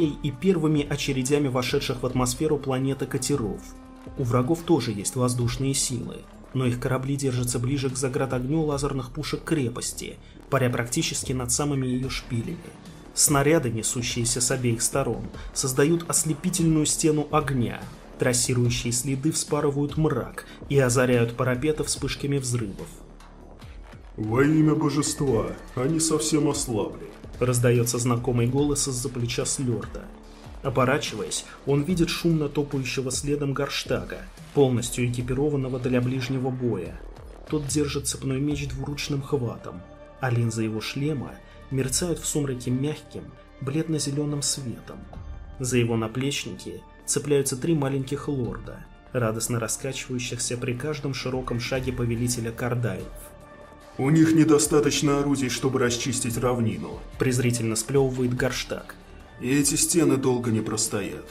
кораблей и первыми очередями вошедших в атмосферу планеты катеров. У врагов тоже есть воздушные силы, но их корабли держатся ближе к заградогню лазерных пушек крепости, паря практически над самыми ее шпилями. Снаряды, несущиеся с обеих сторон, создают ослепительную стену огня, трассирующие следы вспарывают мрак и озаряют парапеты вспышками взрывов. «Во имя божества, они совсем ослабли», — раздается знакомый голос из-за плеча Слёрда. Оборачиваясь, он видит шумно топающего следом Горштага, полностью экипированного для ближнего боя. Тот держит цепной меч двуручным хватом, а линзы его шлема мерцают в сумраке мягким, бледно-зеленым светом. За его наплечники цепляются три маленьких лорда, радостно раскачивающихся при каждом широком шаге повелителя Кардаев. «У них недостаточно орудий, чтобы расчистить равнину», – презрительно сплевывает Горштаг. «И эти стены долго не простоят».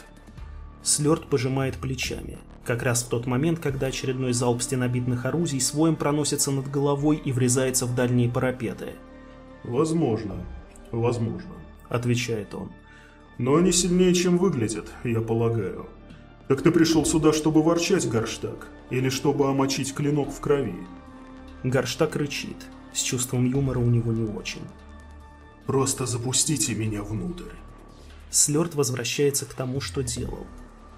Слёрд пожимает плечами. Как раз в тот момент, когда очередной залп стенобитных орудий своим проносится над головой и врезается в дальние парапеты. «Возможно, возможно», — отвечает он. «Но они сильнее, чем выглядят, я полагаю. Так ты пришел сюда, чтобы ворчать, Горштаг? Или чтобы омочить клинок в крови?» Горштаг рычит. С чувством юмора у него не очень. «Просто запустите меня внутрь». Слёрд возвращается к тому, что делал.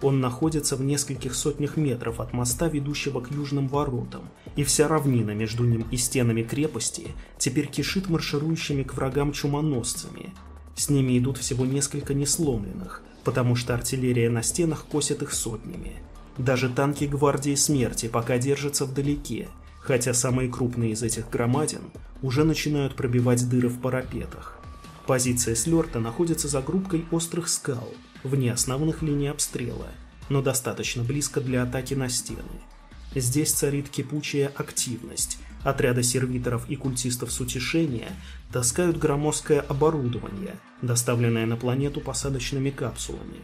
Он находится в нескольких сотнях метров от моста, ведущего к южным воротам, и вся равнина между ним и стенами крепости теперь кишит марширующими к врагам чумоносцами. С ними идут всего несколько несломленных, потому что артиллерия на стенах косит их сотнями. Даже танки гвардии смерти пока держатся вдалеке, хотя самые крупные из этих громадин уже начинают пробивать дыры в парапетах. Позиция Слёрта находится за группкой острых скал, вне основных линий обстрела, но достаточно близко для атаки на стены. Здесь царит кипучая активность. Отряды сервиторов и культистов с утешения таскают громоздкое оборудование, доставленное на планету посадочными капсулами.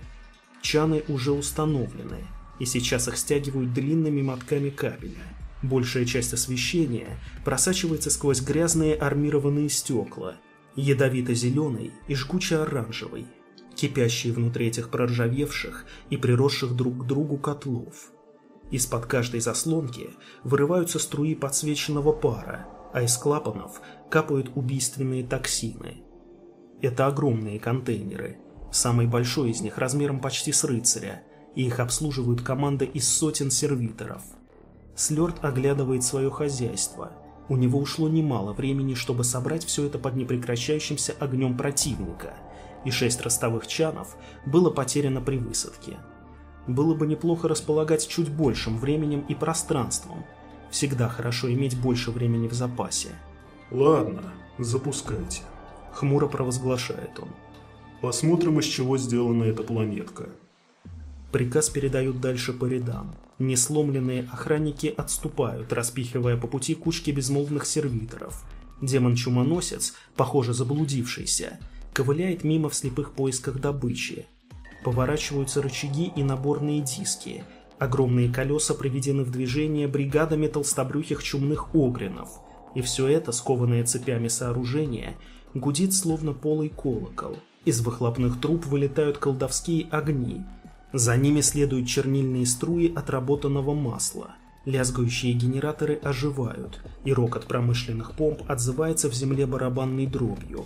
Чаны уже установлены, и сейчас их стягивают длинными мотками кабеля – Большая часть освещения просачивается сквозь грязные армированные стекла, ядовито-зеленый и жгуче-оранжевый, кипящие внутри этих проржавевших и приросших друг к другу котлов. Из-под каждой заслонки вырываются струи подсвеченного пара, а из клапанов капают убийственные токсины. Это огромные контейнеры, самый большой из них размером почти с рыцаря, и их обслуживают команда из сотен сервиторов – Слёрд оглядывает свое хозяйство. У него ушло немало времени, чтобы собрать все это под непрекращающимся огнем противника, и шесть ростовых чанов было потеряно при высадке. Было бы неплохо располагать чуть большим временем и пространством. Всегда хорошо иметь больше времени в запасе. «Ладно, запускайте», — хмуро провозглашает он. «Посмотрим, из чего сделана эта планетка». Приказ передают дальше по рядам. Несломленные охранники отступают, распихивая по пути кучки безмолвных сервиторов. Демон-чумоносец, похоже заблудившийся, ковыляет мимо в слепых поисках добычи. Поворачиваются рычаги и наборные диски. Огромные колеса приведены в движение бригадами толстобрюхих чумных огринов. И все это, скованное цепями сооружения, гудит словно полый колокол. Из выхлопных труб вылетают колдовские огни – за ними следуют чернильные струи отработанного масла. Лязгающие генераторы оживают, и рокот промышленных помп отзывается в земле барабанной дробью.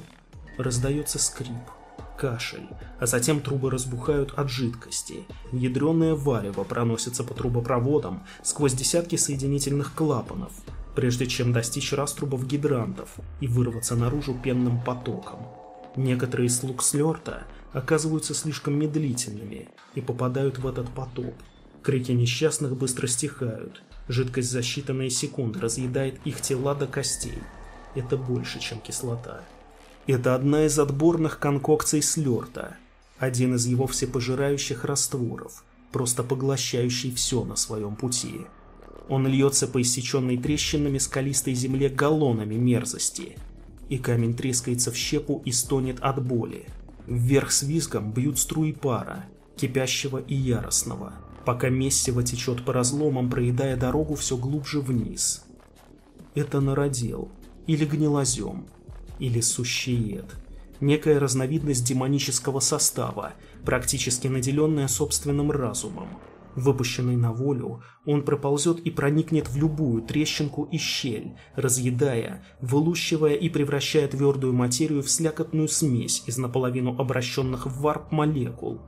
Раздается скрип, кашель, а затем трубы разбухают от жидкости. Ядреное варево проносится по трубопроводам сквозь десятки соединительных клапанов, прежде чем достичь раструбов гидрантов и вырваться наружу пенным потоком. Некоторые слуг слерта оказываются слишком медлительными и попадают в этот потоп. Крики несчастных быстро стихают. Жидкость за считанные секунды разъедает их тела до костей. Это больше, чем кислота. Это одна из отборных конкокций слерта. Один из его всепожирающих растворов, просто поглощающий все на своем пути. Он льется по иссеченной трещинами скалистой земле галлонами мерзости. И камень трескается в щепу и стонет от боли. Вверх с визгом бьют струи пара, кипящего и яростного, пока месиво течет по разломам, проедая дорогу все глубже вниз. Это народел, или гнилозем, или сущеед. Некая разновидность демонического состава, практически наделенная собственным разумом. Выпущенный на волю, он проползет и проникнет в любую трещинку и щель, разъедая, вылущивая и превращая твердую материю в слякотную смесь из наполовину обращенных в варп молекул.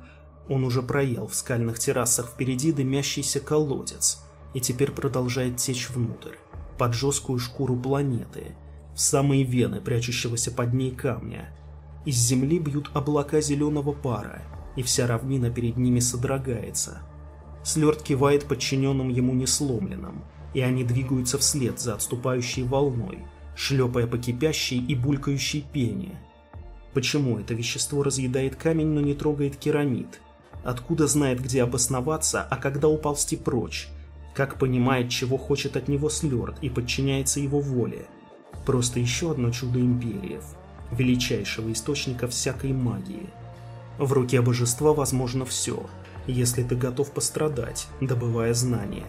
Он уже проел в скальных террасах впереди дымящийся колодец и теперь продолжает течь внутрь, под жесткую шкуру планеты, в самые вены прячущегося под ней камня. Из земли бьют облака зеленого пара, и вся равнина перед ними содрогается – Слёрд кивает подчиненным ему несломленным, и они двигаются вслед за отступающей волной, шлепая по кипящей и булькающей пене. Почему это вещество разъедает камень, но не трогает керамид? Откуда знает, где обосноваться, а когда уползти прочь? Как понимает, чего хочет от него Слёрд и подчиняется его воле? Просто еще одно чудо империев, величайшего источника всякой магии. В руке божества возможно все – если ты готов пострадать, добывая знания.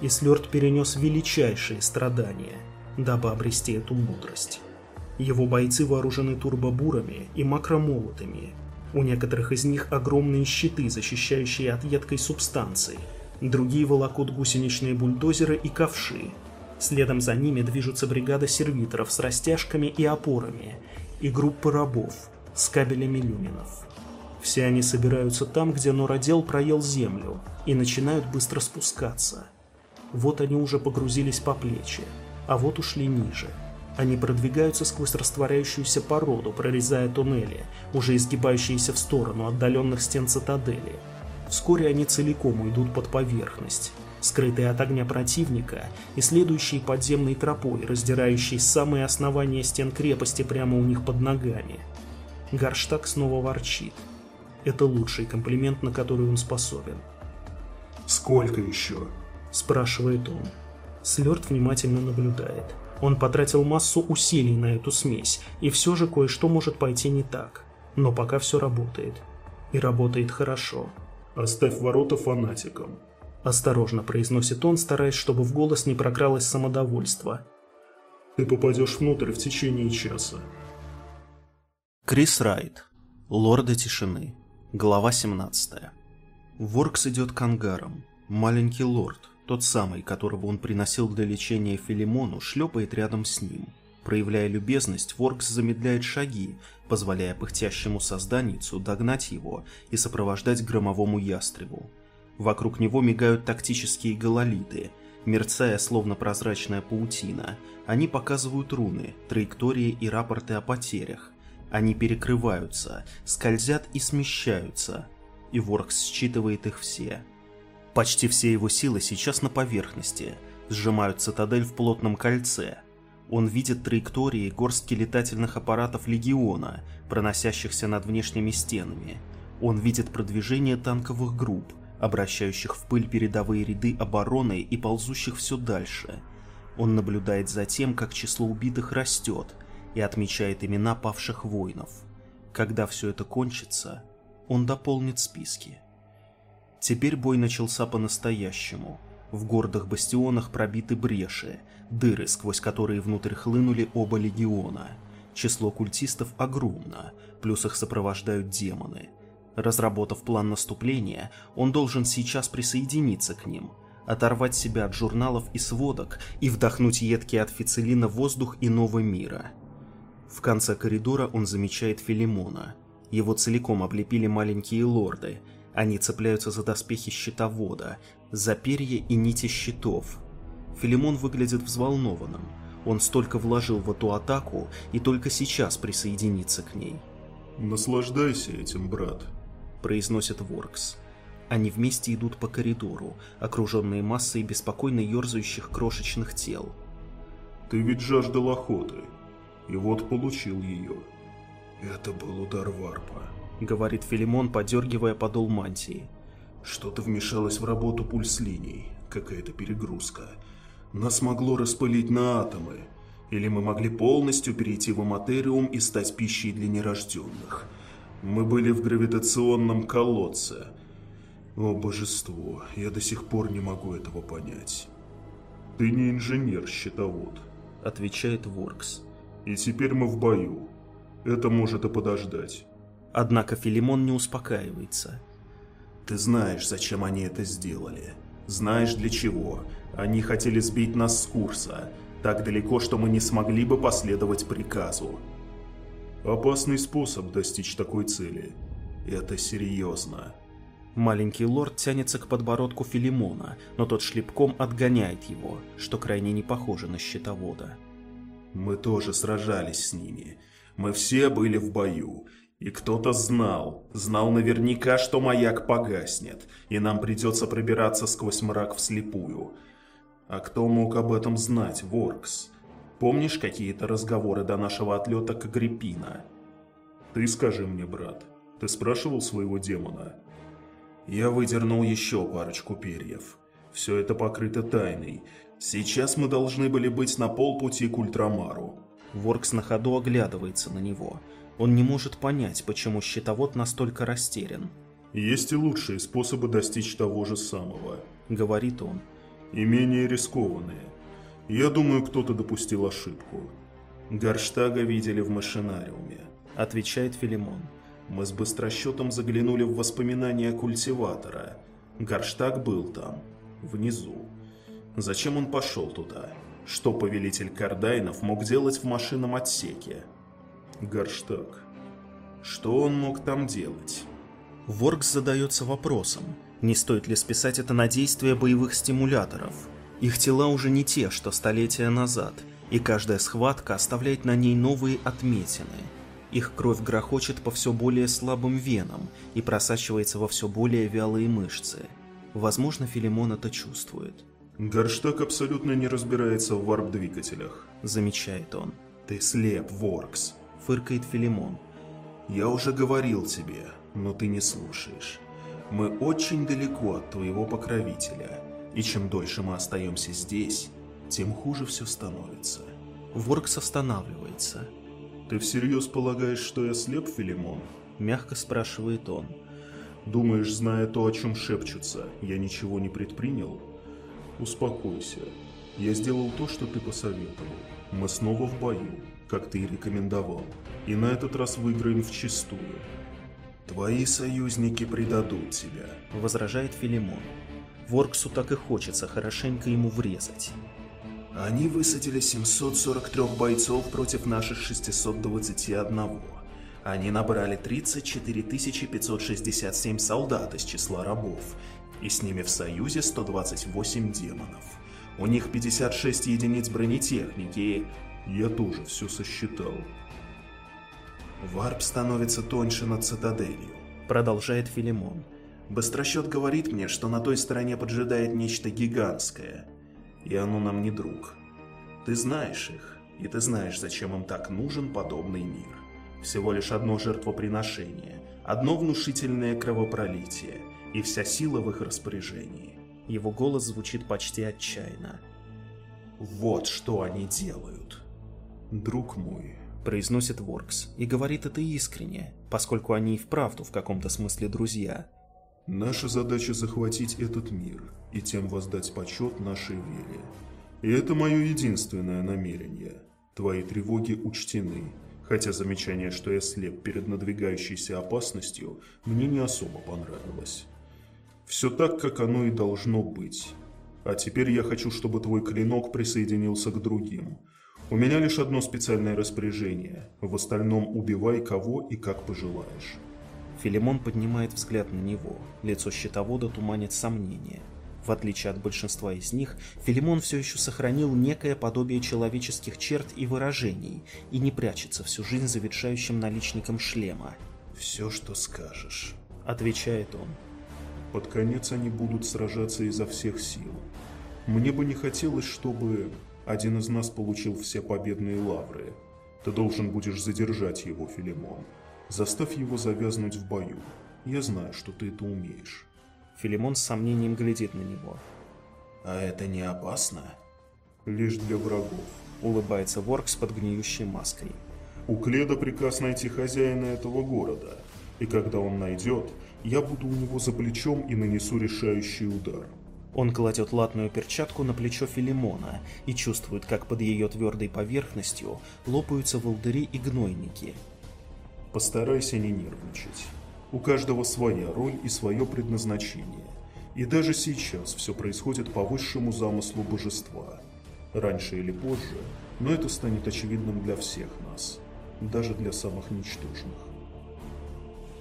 И Слёрд перенес величайшие страдания, дабы обрести эту мудрость. Его бойцы вооружены турбобурами и макромолотами. У некоторых из них огромные щиты, защищающие от едкой субстанции. Другие волокут гусеничные бульдозеры и ковши. Следом за ними движутся бригада сервиторов с растяжками и опорами, и группы рабов с кабелями люминов. Все они собираются там, где нородел проел землю, и начинают быстро спускаться. Вот они уже погрузились по плечи, а вот ушли ниже. Они продвигаются сквозь растворяющуюся породу, прорезая туннели, уже изгибающиеся в сторону отдаленных стен цитадели. Вскоре они целиком уйдут под поверхность, скрытые от огня противника и следующие подземной тропой, раздирающей самые основания стен крепости прямо у них под ногами. Гарштаг снова ворчит. Это лучший комплимент, на который он способен. «Сколько еще?» – спрашивает он. Слёрд внимательно наблюдает. Он потратил массу усилий на эту смесь, и все же кое-что может пойти не так. Но пока все работает. И работает хорошо. «Оставь ворота фанатикам», – осторожно произносит он, стараясь, чтобы в голос не прокралось самодовольство. «Ты попадешь внутрь в течение часа». Крис Райт. Лорды тишины. Глава 17. Воркс идет к ангарам. Маленький лорд, тот самый, которого он приносил для лечения Филимону, шлепает рядом с ним. Проявляя любезность, Воркс замедляет шаги, позволяя пыхтящему созданицу догнать его и сопровождать громовому ястребу. Вокруг него мигают тактические гололиты, мерцая словно прозрачная паутина. Они показывают руны, траектории и рапорты о потерях, они перекрываются, скользят и смещаются, и Воркс считывает их все. Почти все его силы сейчас на поверхности, сжимают цитадель в плотном кольце. Он видит траектории горстки летательных аппаратов Легиона, проносящихся над внешними стенами. Он видит продвижение танковых групп, обращающих в пыль передовые ряды обороны и ползущих все дальше. Он наблюдает за тем, как число убитых растет – и отмечает имена павших воинов. Когда все это кончится, он дополнит списки. Теперь бой начался по-настоящему. В гордых бастионах пробиты бреши, дыры, сквозь которые внутрь хлынули оба легиона. Число культистов огромно, плюс их сопровождают демоны. Разработав план наступления, он должен сейчас присоединиться к ним, оторвать себя от журналов и сводок и вдохнуть едкий от фицелина воздух иного мира – в конце коридора он замечает Филимона. Его целиком облепили маленькие лорды. Они цепляются за доспехи щитовода, за перья и нити щитов. Филимон выглядит взволнованным. Он столько вложил в эту атаку и только сейчас присоединится к ней. «Наслаждайся этим, брат», – произносит Воркс. Они вместе идут по коридору, окруженные массой беспокойно ерзающих крошечных тел. «Ты ведь жаждал охоты и вот получил ее. Это был удар варпа, говорит Филимон, подергивая подол мантии. Что-то вмешалось в работу пульс-линий, какая-то перегрузка. Нас могло распылить на атомы, или мы могли полностью перейти в аматериум и стать пищей для нерожденных. Мы были в гравитационном колодце. О божество, я до сих пор не могу этого понять. Ты не инженер-щитовод, отвечает Воркс. И теперь мы в бою. Это может и подождать. Однако Филимон не успокаивается. Ты знаешь, зачем они это сделали. Знаешь для чего. Они хотели сбить нас с курса. Так далеко, что мы не смогли бы последовать приказу. Опасный способ достичь такой цели. Это серьезно. Маленький лорд тянется к подбородку Филимона, но тот шлепком отгоняет его, что крайне не похоже на щитовода. Мы тоже сражались с ними. Мы все были в бою. И кто-то знал, знал наверняка, что маяк погаснет, и нам придется пробираться сквозь мрак вслепую. А кто мог об этом знать, Воркс? Помнишь какие-то разговоры до нашего отлета к Агриппина? Ты скажи мне, брат, ты спрашивал своего демона? Я выдернул еще парочку перьев. Все это покрыто тайной. Сейчас мы должны были быть на полпути к Ультрамару. Воркс на ходу оглядывается на него. Он не может понять, почему щитовод настолько растерян. Есть и лучшие способы достичь того же самого, говорит он. И менее рискованные. Я думаю, кто-то допустил ошибку. Гарштага видели в машинариуме, отвечает Филимон. Мы с быстросчетом заглянули в воспоминания культиватора. Гарштаг был там, внизу. Зачем он пошел туда? Что повелитель Кардайнов мог делать в машинном отсеке? Гарштаг. Что он мог там делать? Воркс задается вопросом, не стоит ли списать это на действие боевых стимуляторов. Их тела уже не те, что столетия назад, и каждая схватка оставляет на ней новые отметины – их кровь грохочет по все более слабым венам и просачивается во все более вялые мышцы. Возможно, Филимон это чувствует. «Горштаг абсолютно не разбирается в варп-двигателях», — замечает он. «Ты слеп, Воркс», — фыркает Филимон. «Я уже говорил тебе, но ты не слушаешь. Мы очень далеко от твоего покровителя, и чем дольше мы остаемся здесь, тем хуже все становится». Воркс останавливается. «Ты всерьез полагаешь, что я слеп, Филимон?» Мягко спрашивает он. «Думаешь, зная то, о чем шепчутся, я ничего не предпринял?» «Успокойся. Я сделал то, что ты посоветовал. Мы снова в бою, как ты и рекомендовал. И на этот раз выиграем вчистую. Твои союзники предадут тебя», — возражает Филимон. Ворксу так и хочется хорошенько ему врезать. Они высадили 743 бойцов против наших 621. Они набрали 34 567 солдат из числа рабов, и с ними в союзе 128 демонов. У них 56 единиц бронетехники, я тоже все сосчитал. Варп становится тоньше над цитаделью. Продолжает Филимон. Быстросчет говорит мне, что на той стороне поджидает нечто гигантское – и оно нам не друг. Ты знаешь их, и ты знаешь, зачем им так нужен подобный мир. Всего лишь одно жертвоприношение, одно внушительное кровопролитие, и вся сила в их распоряжении. Его голос звучит почти отчаянно. Вот что они делают. Друг мой, произносит Воркс, и говорит это искренне, поскольку они и вправду в каком-то смысле друзья. Наша задача захватить этот мир и тем воздать почет нашей вере. И это мое единственное намерение. Твои тревоги учтены, хотя замечание, что я слеп перед надвигающейся опасностью, мне не особо понравилось. Все так, как оно и должно быть. А теперь я хочу, чтобы твой клинок присоединился к другим. У меня лишь одно специальное распоряжение. В остальном убивай кого и как пожелаешь. Филимон поднимает взгляд на него. Лицо щитовода туманит сомнение. В отличие от большинства из них, Филимон все еще сохранил некое подобие человеческих черт и выражений и не прячется всю жизнь завершающим наличником шлема. «Все, что скажешь», — отвечает он. «Под конец они будут сражаться изо всех сил. Мне бы не хотелось, чтобы один из нас получил все победные лавры. Ты должен будешь задержать его, Филимон. Заставь его завязнуть в бою. Я знаю, что ты это умеешь. Филимон с сомнением глядит на него. А это не опасно? Лишь для врагов. Улыбается Ворк с подгниющей маской. У Кледа приказ найти хозяина этого города. И когда он найдет, я буду у него за плечом и нанесу решающий удар. Он кладет латную перчатку на плечо Филимона и чувствует, как под ее твердой поверхностью лопаются волдыри и гнойники, Постарайся не нервничать. У каждого своя роль и свое предназначение. И даже сейчас все происходит по высшему замыслу божества. Раньше или позже, но это станет очевидным для всех нас, даже для самых ничтожных.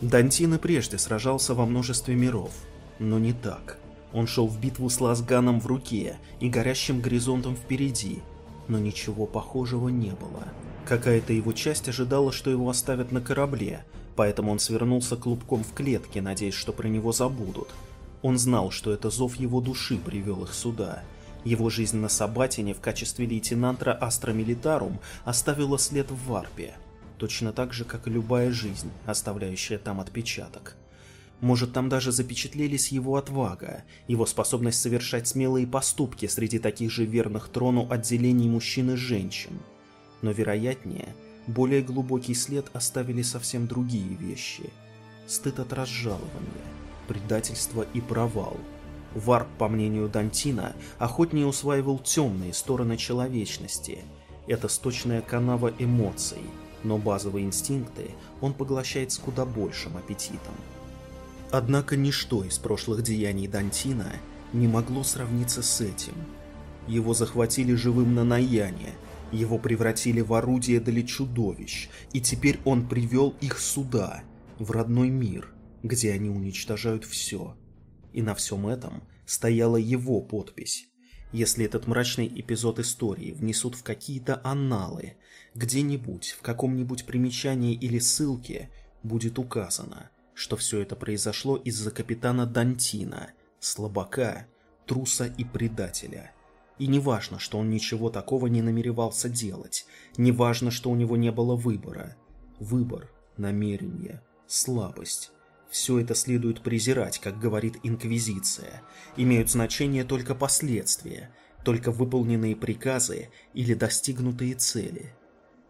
Дантин и прежде сражался во множестве миров, но не так. Он шел в битву с Лазганом в руке и горящим горизонтом впереди, но ничего похожего не было. Какая-то его часть ожидала, что его оставят на корабле, поэтому он свернулся клубком в клетке, надеясь, что про него забудут. Он знал, что это зов его души привел их сюда. Его жизнь на Сабатине в качестве лейтенанта Астра Милитарум оставила след в Варпе, точно так же, как и любая жизнь, оставляющая там отпечаток. Может, там даже запечатлелись его отвага, его способность совершать смелые поступки среди таких же верных трону отделений мужчин и женщин. Но, вероятнее, более глубокий след оставили совсем другие вещи. Стыд от разжалования, предательство и провал. Варп, по мнению Дантина, охотнее усваивал темные стороны человечности. Это сточная канава эмоций, но базовые инстинкты он поглощает с куда большим аппетитом. Однако ничто из прошлых деяний Дантина не могло сравниться с этим. Его захватили живым на Наяне, его превратили в орудие для чудовищ, и теперь он привел их сюда, в родной мир, где они уничтожают все. И на всем этом стояла его подпись. Если этот мрачный эпизод истории внесут в какие-то анналы, где-нибудь, в каком-нибудь примечании или ссылке, будет указано, что все это произошло из-за капитана Дантина, слабака, труса и предателя. И не важно, что он ничего такого не намеревался делать, не важно, что у него не было выбора. Выбор, намерение, слабость. Все это следует презирать, как говорит Инквизиция. Имеют значение только последствия, только выполненные приказы или достигнутые цели.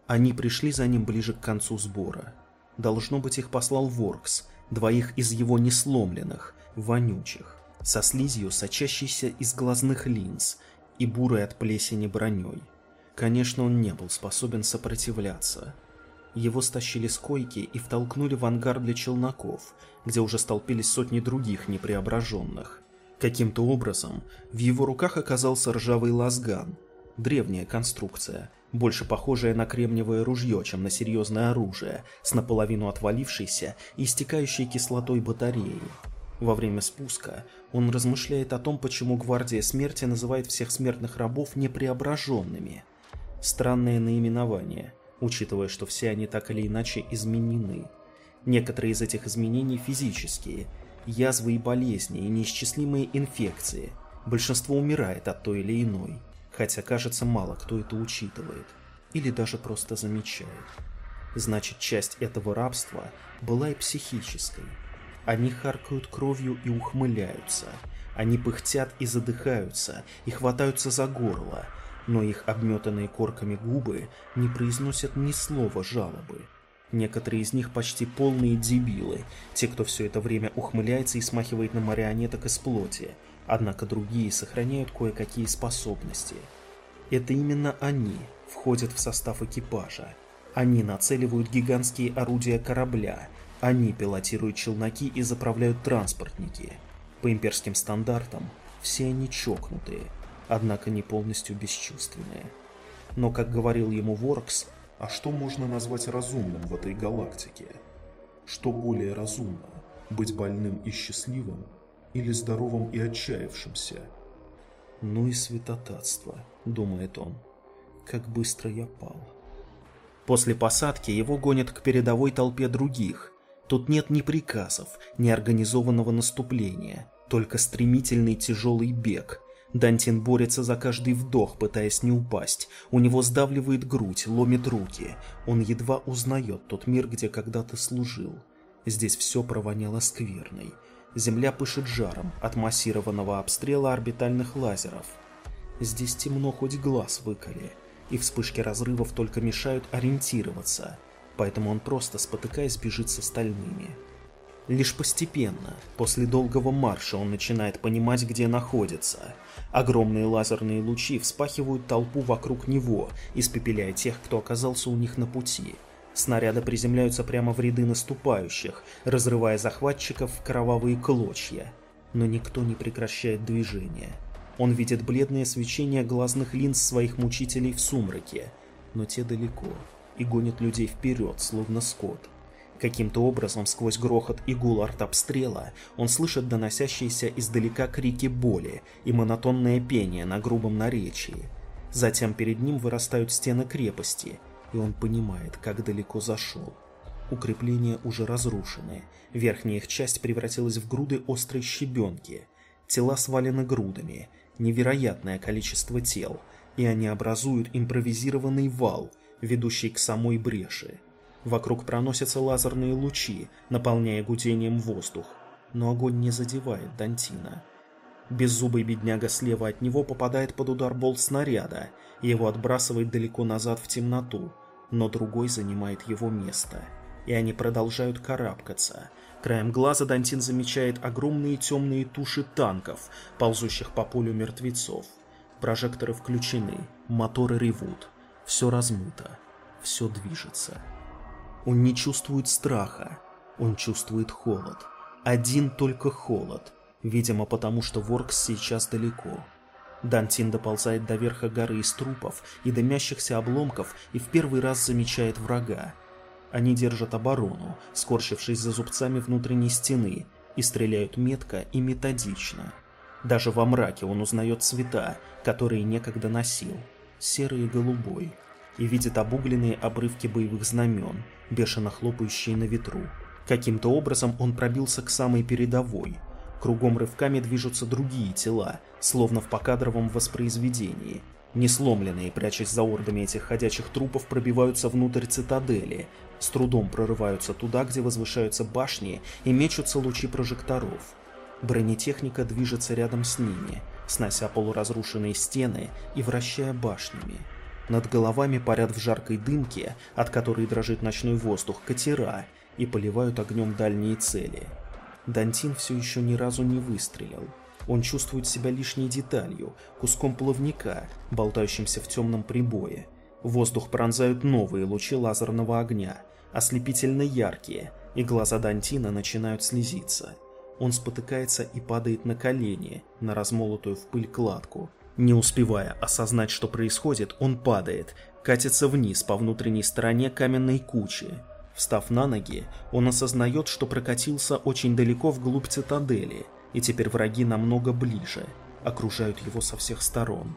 Они пришли за ним ближе к концу сбора. Должно быть, их послал Воркс, двоих из его несломленных, вонючих, со слизью, сочащейся из глазных линз и бурой от плесени броней. Конечно, он не был способен сопротивляться. Его стащили с койки и втолкнули в ангар для челноков, где уже столпились сотни других непреображенных. Каким-то образом в его руках оказался ржавый лазган, древняя конструкция, больше похожая на кремниевое ружье, чем на серьезное оружие, с наполовину отвалившейся и истекающей кислотой батареей. Во время спуска он размышляет о том, почему Гвардия Смерти называет всех смертных рабов непреображенными. Странное наименование, учитывая, что все они так или иначе изменены. Некоторые из этих изменений физические, язвы и болезни, и неисчислимые инфекции. Большинство умирает от той или иной, хотя кажется мало кто это учитывает, или даже просто замечает. Значит, часть этого рабства была и психической – они харкают кровью и ухмыляются. Они пыхтят и задыхаются, и хватаются за горло, но их обметанные корками губы не произносят ни слова жалобы. Некоторые из них почти полные дебилы, те, кто все это время ухмыляется и смахивает на марионеток из плоти, однако другие сохраняют кое-какие способности. Это именно они входят в состав экипажа. Они нацеливают гигантские орудия корабля, они пилотируют челноки и заправляют транспортники. По имперским стандартам, все они чокнутые, однако не полностью бесчувственные. Но, как говорил ему Воркс, а что можно назвать разумным в этой галактике? Что более разумно, быть больным и счастливым или здоровым и отчаявшимся? Ну и святотатство, думает он. Как быстро я пал. После посадки его гонят к передовой толпе других, Тут нет ни приказов, ни организованного наступления, только стремительный тяжелый бег. Дантин борется за каждый вдох, пытаясь не упасть. У него сдавливает грудь, ломит руки. Он едва узнает тот мир, где когда-то служил. Здесь все провоняло скверной. Земля пышет жаром от массированного обстрела орбитальных лазеров. Здесь темно хоть глаз выколи, и вспышки разрывов только мешают ориентироваться поэтому он просто, спотыкаясь, бежит с остальными. Лишь постепенно, после долгого марша, он начинает понимать, где находится. Огромные лазерные лучи вспахивают толпу вокруг него, испепеляя тех, кто оказался у них на пути. Снаряды приземляются прямо в ряды наступающих, разрывая захватчиков в кровавые клочья. Но никто не прекращает движение. Он видит бледное свечение глазных линз своих мучителей в сумраке, но те далеко и гонят людей вперед, словно скот. Каким-то образом сквозь грохот и гул артобстрела он слышит доносящиеся издалека крики боли и монотонное пение на грубом наречии. Затем перед ним вырастают стены крепости, и он понимает, как далеко зашел. Укрепления уже разрушены, верхняя их часть превратилась в груды острой щебенки. Тела свалены грудами, невероятное количество тел, и они образуют импровизированный вал, ведущий к самой бреши. Вокруг проносятся лазерные лучи, наполняя гудением воздух, но огонь не задевает Дантина. Беззубый бедняга слева от него попадает под удар болт снаряда, и его отбрасывает далеко назад в темноту, но другой занимает его место. И они продолжают карабкаться. Краем глаза Дантин замечает огромные темные туши танков, ползущих по полю мертвецов. Прожекторы включены, моторы ревут. Все размыто, все движется. Он не чувствует страха, он чувствует холод. Один только холод, видимо потому, что Воркс сейчас далеко. Дантин доползает до верха горы из трупов и дымящихся обломков и в первый раз замечает врага. Они держат оборону, скорчившись за зубцами внутренней стены, и стреляют метко и методично. Даже во мраке он узнает цвета, которые некогда носил, серый и голубой, и видит обугленные обрывки боевых знамен, бешено хлопающие на ветру. Каким-то образом он пробился к самой передовой. Кругом рывками движутся другие тела, словно в покадровом воспроизведении. Несломленные, прячась за ордами этих ходячих трупов, пробиваются внутрь цитадели, с трудом прорываются туда, где возвышаются башни и мечутся лучи прожекторов. Бронетехника движется рядом с ними, снося полуразрушенные стены и вращая башнями. Над головами парят в жаркой дымке, от которой дрожит ночной воздух, катера и поливают огнем дальние цели. Дантин все еще ни разу не выстрелил. Он чувствует себя лишней деталью, куском плавника, болтающимся в темном прибое. Воздух пронзают новые лучи лазерного огня, ослепительно яркие, и глаза Дантина начинают слезиться. Он спотыкается и падает на колени, на размолотую в пыль кладку. Не успевая осознать, что происходит, он падает, катится вниз по внутренней стороне каменной кучи. Встав на ноги, он осознает, что прокатился очень далеко вглубь цитадели, и теперь враги намного ближе, окружают его со всех сторон.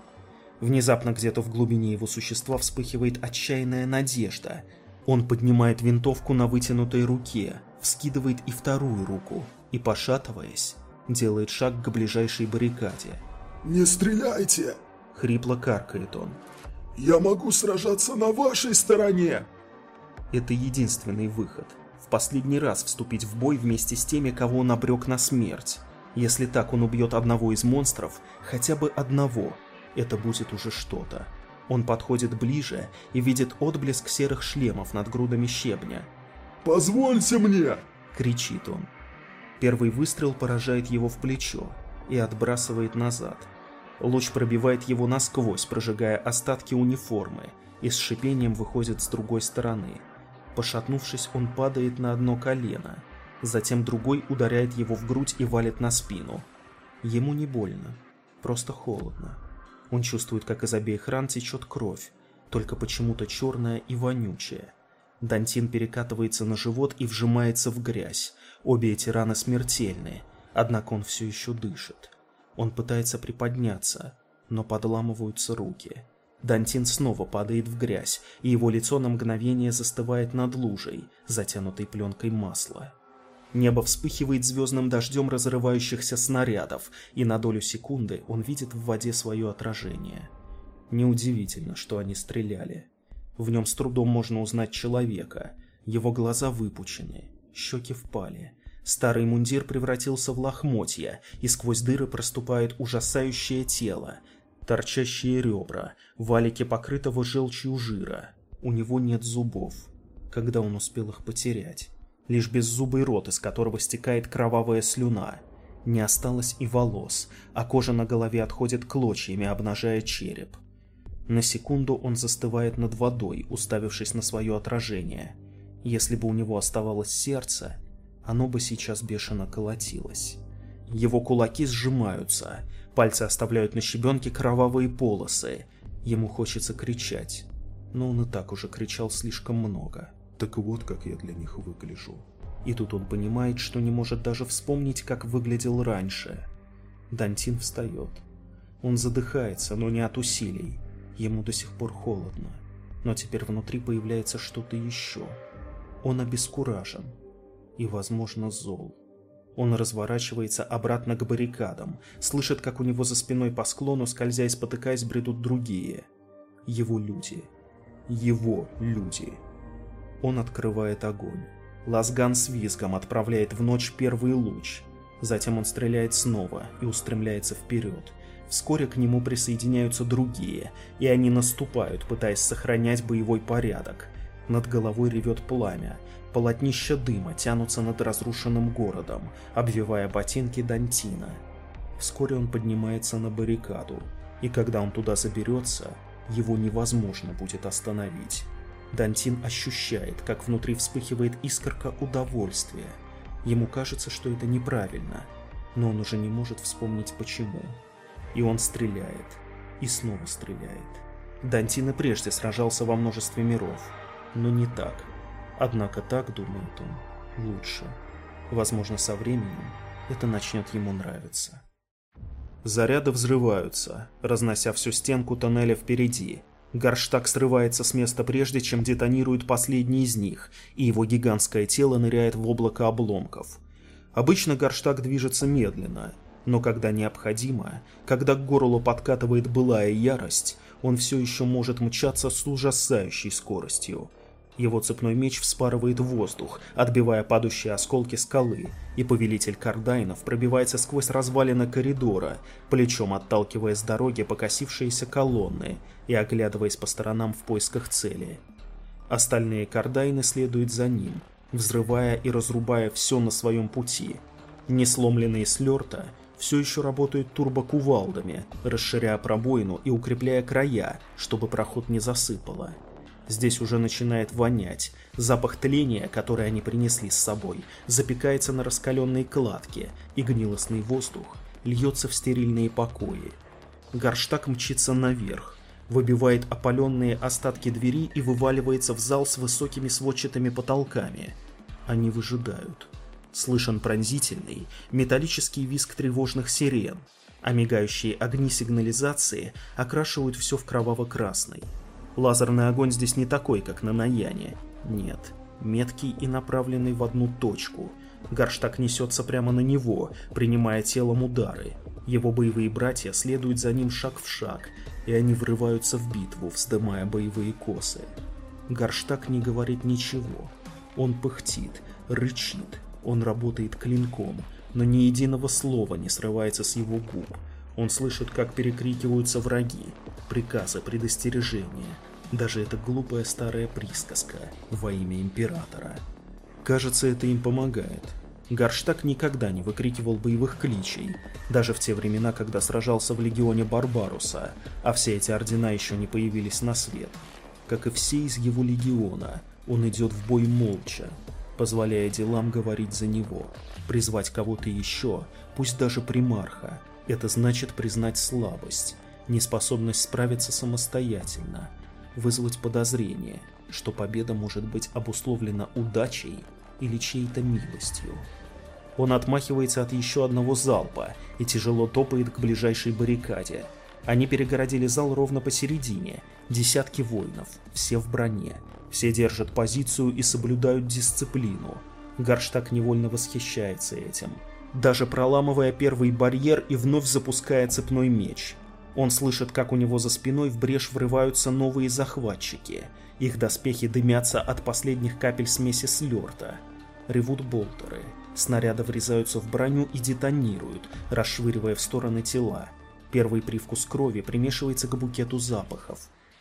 Внезапно где-то в глубине его существа вспыхивает отчаянная надежда. Он поднимает винтовку на вытянутой руке, вскидывает и вторую руку, и, пошатываясь, делает шаг к ближайшей баррикаде – «Не стреляйте!» — хрипло каркает он. «Я могу сражаться на вашей стороне!» Это единственный выход. В последний раз вступить в бой вместе с теми, кого он обрек на смерть. Если так он убьет одного из монстров, хотя бы одного, это будет уже что-то. Он подходит ближе и видит отблеск серых шлемов над грудами щебня. «Позвольте мне!» — кричит он. Первый выстрел поражает его в плечо и отбрасывает назад. Луч пробивает его насквозь, прожигая остатки униформы, и с шипением выходит с другой стороны. Пошатнувшись, он падает на одно колено. Затем другой ударяет его в грудь и валит на спину. Ему не больно, просто холодно. Он чувствует, как из обеих ран течет кровь, только почему-то черная и вонючая. Дантин перекатывается на живот и вжимается в грязь. Обе эти раны смертельные, Однако он все еще дышит. Он пытается приподняться, но подламываются руки. Дантин снова падает в грязь, и его лицо на мгновение застывает над лужей, затянутой пленкой масла. Небо вспыхивает звездным дождем разрывающихся снарядов, и на долю секунды он видит в воде свое отражение. Неудивительно, что они стреляли. В нем с трудом можно узнать человека. Его глаза выпучены, щеки впали. Старый мундир превратился в лохмотья, и сквозь дыры проступает ужасающее тело, торчащие ребра, валики покрытого желчью жира. У него нет зубов. Когда он успел их потерять? Лишь беззубый рот, из которого стекает кровавая слюна. Не осталось и волос, а кожа на голове отходит клочьями, обнажая череп. На секунду он застывает над водой, уставившись на свое отражение – Если бы у него оставалось сердце, оно бы сейчас бешено колотилось. Его кулаки сжимаются, пальцы оставляют на щебенке кровавые полосы. Ему хочется кричать, но он и так уже кричал слишком много. Так вот, как я для них выгляжу. И тут он понимает, что не может даже вспомнить, как выглядел раньше. Дантин встает. Он задыхается, но не от усилий. Ему до сих пор холодно. Но теперь внутри появляется что-то еще. Он обескуражен. И, возможно, зол. Он разворачивается обратно к баррикадам, слышит, как у него за спиной по склону, скользя и спотыкаясь, бредут другие. Его люди. Его люди. Он открывает огонь. Лазган с визгом отправляет в ночь первый луч. Затем он стреляет снова и устремляется вперед. Вскоре к нему присоединяются другие, и они наступают, пытаясь сохранять боевой порядок. Над головой ревет пламя. Полотнища дыма тянутся над разрушенным городом, обвивая ботинки Дантина. Вскоре он поднимается на баррикаду, и когда он туда заберется, его невозможно будет остановить. Дантин ощущает, как внутри вспыхивает искорка удовольствия. Ему кажется, что это неправильно, но он уже не может вспомнить почему. И он стреляет. И снова стреляет. Дантин и прежде сражался во множестве миров, но не так. Однако так, думает он, лучше. Возможно, со временем это начнет ему нравиться. Заряды взрываются, разнося всю стенку тоннеля впереди, Горштаг срывается с места прежде, чем детонирует последний из них, и его гигантское тело ныряет в облако обломков. Обычно Горштаг движется медленно, но когда необходимо, когда к горлу подкатывает былая ярость, он все еще может мчаться с ужасающей скоростью. Его цепной меч вспарывает воздух, отбивая падающие осколки скалы, и повелитель Кардайнов пробивается сквозь развалины коридора, плечом отталкивая с дороги покосившиеся колонны и оглядываясь по сторонам в поисках цели. Остальные Кардайны следуют за ним, взрывая и разрубая все на своем пути. Несломленные слерта все еще работают турбокувалдами, расширяя пробоину и укрепляя края, чтобы проход не засыпало. Здесь уже начинает вонять. Запах тления, который они принесли с собой, запекается на раскаленной кладке, и гнилостный воздух льется в стерильные покои. Горштаг мчится наверх, выбивает опаленные остатки двери и вываливается в зал с высокими сводчатыми потолками. Они выжидают. Слышен пронзительный, металлический визг тревожных сирен, а мигающие огни сигнализации окрашивают все в кроваво-красный. Лазерный огонь здесь не такой, как на Наяне. Нет, меткий и направленный в одну точку. Гарштаг несется прямо на него, принимая телом удары. Его боевые братья следуют за ним шаг в шаг, и они врываются в битву, вздымая боевые косы. Гарштаг не говорит ничего. Он пыхтит, рычит, он работает клинком, но ни единого слова не срывается с его губ. Он слышит, как перекрикиваются враги, приказы, предостережения, даже эта глупая старая присказка во имя Императора. Кажется, это им помогает. Гарштаг никогда не выкрикивал боевых кличей, даже в те времена, когда сражался в легионе Барбаруса, а все эти ордена еще не появились на свет. Как и все из его легиона, он идет в бой молча, позволяя делам говорить за него. Призвать кого-то еще, пусть даже примарха, это значит признать слабость, неспособность справиться самостоятельно, вызвать подозрение, что победа может быть обусловлена удачей или чьей-то милостью. Он отмахивается от еще одного залпа и тяжело топает к ближайшей баррикаде. Они перегородили зал ровно посередине, десятки воинов, все в броне. Все держат позицию и соблюдают дисциплину. Гарштаг невольно восхищается этим. Даже проламывая первый барьер и вновь запуская цепной меч – он слышит, как у него за спиной в брешь врываются новые захватчики. Их доспехи дымятся от последних капель смеси слерта. Ревут болтеры. Снаряды врезаются в броню и детонируют, расшвыривая в стороны тела. Первый привкус крови примешивается к букету запахов.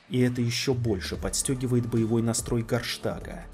И это еще больше подстегивает боевой настрой Гарштага.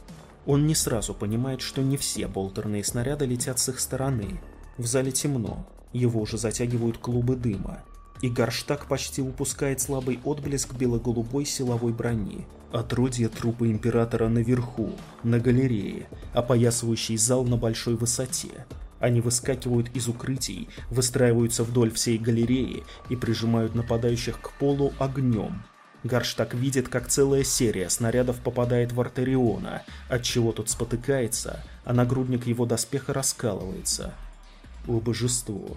Он не сразу понимает, что не все болтерные снаряды летят с их стороны. В зале темно, его уже затягивают клубы дыма и Горштаг почти упускает слабый отблеск бело-голубой силовой брони. Отродье трупа Императора наверху, на галерее, опоясывающий зал на большой высоте. Они выскакивают из укрытий, выстраиваются вдоль всей галереи и прижимают нападающих к полу огнем. Гарштаг видит, как целая серия снарядов попадает в Артериона, отчего тот спотыкается, а нагрудник его доспеха раскалывается. О божество!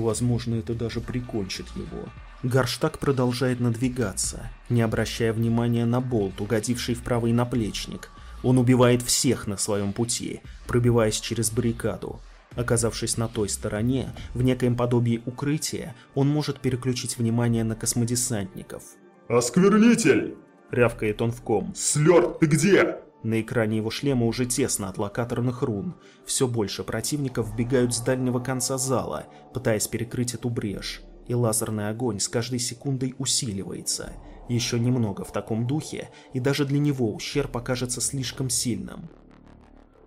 Возможно, это даже прикончит его. Гарштаг продолжает надвигаться, не обращая внимания на болт, угодивший в правый наплечник. Он убивает всех на своем пути, пробиваясь через баррикаду. Оказавшись на той стороне, в некоем подобии укрытия, он может переключить внимание на космодесантников. «Осквернитель!» — рявкает он в ком. «Слёрт, ты где?» На экране его шлема уже тесно от локаторных рун. Все больше противников вбегают с дальнего конца зала, пытаясь перекрыть эту брешь. И лазерный огонь с каждой секундой усиливается. Еще немного в таком духе, и даже для него ущерб окажется слишком сильным.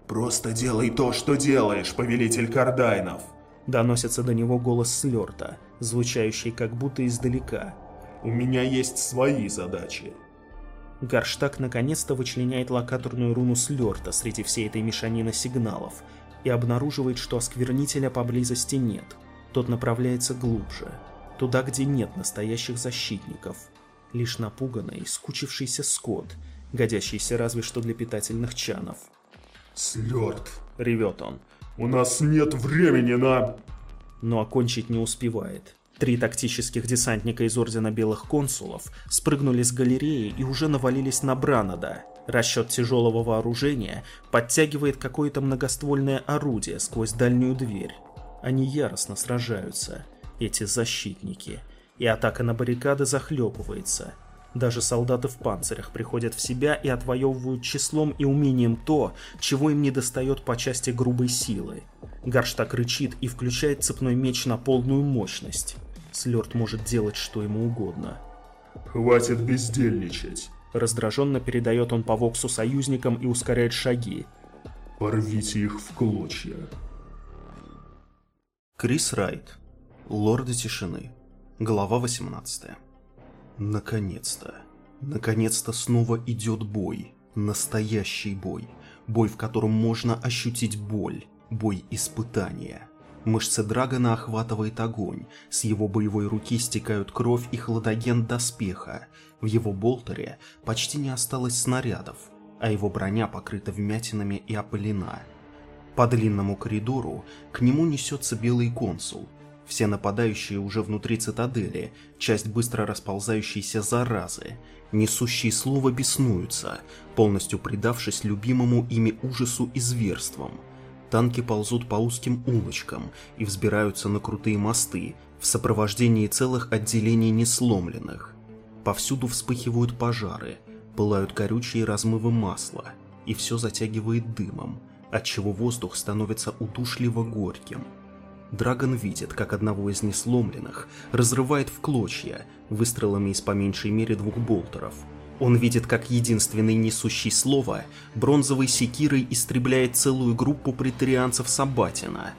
«Просто делай то, что делаешь, повелитель Кардайнов!» Доносится до него голос Слёрта, звучащий как будто издалека. «У меня есть свои задачи». Гарштаг наконец-то вычленяет локаторную руну Слёрта среди всей этой мешанины сигналов и обнаруживает, что осквернителя поблизости нет. Тот направляется глубже, туда, где нет настоящих защитников. Лишь напуганный, скучившийся скот, годящийся разве что для питательных чанов. «Слёрт!» — ревет он. «У нас нет времени на...» Но окончить не успевает. Три тактических десантника из Ордена Белых Консулов спрыгнули с галереи и уже навалились на Бранада. Расчет тяжелого вооружения подтягивает какое-то многоствольное орудие сквозь дальнюю дверь. Они яростно сражаются, эти защитники, и атака на баррикады захлебывается. Даже солдаты в панцирях приходят в себя и отвоевывают числом и умением то, чего им не достает по части грубой силы. Гарштаг рычит и включает цепной меч на полную мощность. Слёрт может делать что ему угодно. «Хватит бездельничать!» Раздраженно передает он по Воксу союзникам и ускоряет шаги. «Порвите их в клочья!» Крис Райт. Лорды тишины. Глава 18. Наконец-то. Наконец-то снова идет бой. Настоящий бой. Бой, в котором можно ощутить боль. Бой испытания. Мышцы Драгона охватывает огонь, с его боевой руки стекают кровь и хладоген доспеха. В его болтере почти не осталось снарядов, а его броня покрыта вмятинами и опылена. По длинному коридору к нему несется белый консул. Все нападающие уже внутри цитадели, часть быстро расползающейся заразы, несущие слово беснуются, полностью предавшись любимому ими ужасу и зверствам – Танки ползут по узким улочкам и взбираются на крутые мосты в сопровождении целых отделений несломленных. Повсюду вспыхивают пожары, пылают горючие размывы масла, и все затягивает дымом, отчего воздух становится удушливо горьким. Драгон видит, как одного из несломленных разрывает в клочья выстрелами из по меньшей мере двух болтеров – он видит, как единственный несущий слово бронзовой секирой истребляет целую группу претарианцев Сабатина.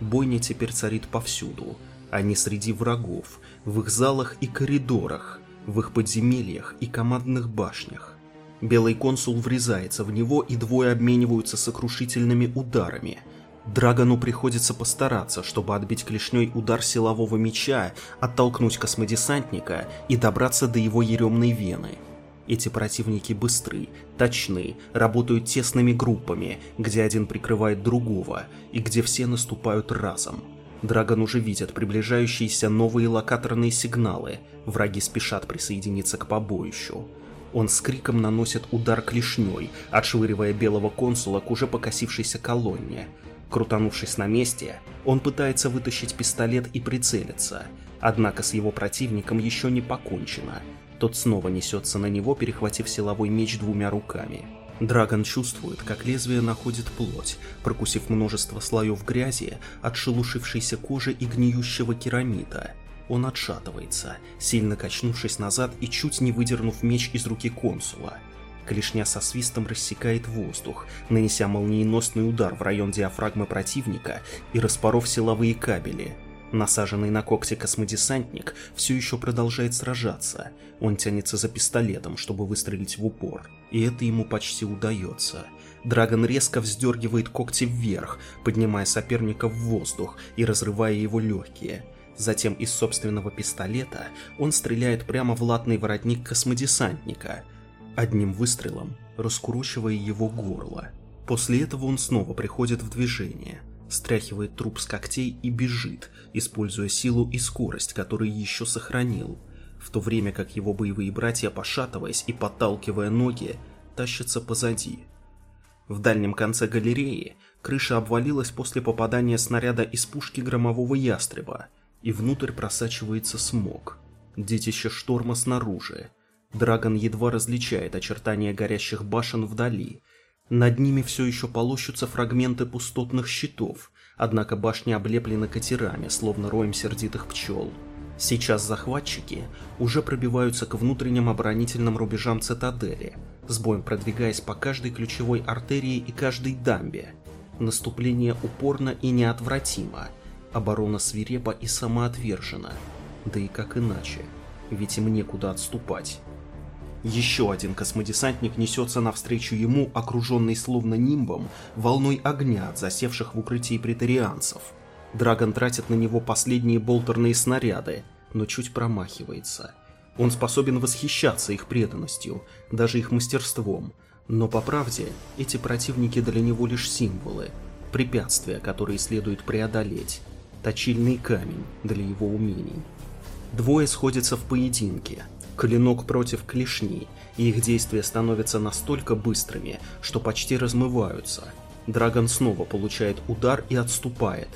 Бойня теперь царит повсюду. Они среди врагов, в их залах и коридорах, в их подземельях и командных башнях. Белый консул врезается в него, и двое обмениваются сокрушительными ударами. Драгону приходится постараться, чтобы отбить клешней удар силового меча, оттолкнуть космодесантника и добраться до его еремной вены – эти противники быстры, точны, работают тесными группами, где один прикрывает другого, и где все наступают разом. Драгон уже видит приближающиеся новые локаторные сигналы, враги спешат присоединиться к побоищу. Он с криком наносит удар клешней, отшвыривая белого консула к уже покосившейся колонне. Крутанувшись на месте, он пытается вытащить пистолет и прицелиться, однако с его противником еще не покончено – тот снова несется на него, перехватив силовой меч двумя руками. Драгон чувствует, как лезвие находит плоть, прокусив множество слоев грязи, отшелушившейся кожи и гниющего керамита. Он отшатывается, сильно качнувшись назад и чуть не выдернув меч из руки консула. Клешня со свистом рассекает воздух, нанеся молниеносный удар в район диафрагмы противника и распоров силовые кабели. Насаженный на когти космодесантник все еще продолжает сражаться. Он тянется за пистолетом, чтобы выстрелить в упор. И это ему почти удается. Драгон резко вздергивает когти вверх, поднимая соперника в воздух и разрывая его легкие. Затем из собственного пистолета он стреляет прямо в латный воротник космодесантника, одним выстрелом раскурочивая его горло. После этого он снова приходит в движение, стряхивает труп с когтей и бежит, используя силу и скорость, которые еще сохранил, в то время как его боевые братья, пошатываясь и подталкивая ноги, тащатся позади. В дальнем конце галереи крыша обвалилась после попадания снаряда из пушки громового ястреба, и внутрь просачивается смог. Детище шторма снаружи. Драгон едва различает очертания горящих башен вдали, над ними все еще полощутся фрагменты пустотных щитов, однако башни облеплены катерами, словно роем сердитых пчел. Сейчас захватчики уже пробиваются к внутренним оборонительным рубежам цитадели, с боем продвигаясь по каждой ключевой артерии и каждой дамбе. Наступление упорно и неотвратимо, оборона свирепа и самоотвержена. Да и как иначе, ведь им некуда отступать. Еще один космодесантник несется навстречу ему, окруженный словно нимбом, волной огня от засевших в укрытии претарианцев. Драгон тратит на него последние болтерные снаряды, но чуть промахивается. Он способен восхищаться их преданностью, даже их мастерством, но по правде эти противники для него лишь символы, препятствия, которые следует преодолеть, точильный камень для его умений. Двое сходятся в поединке – клинок против клешни, и их действия становятся настолько быстрыми, что почти размываются. Драгон снова получает удар и отступает.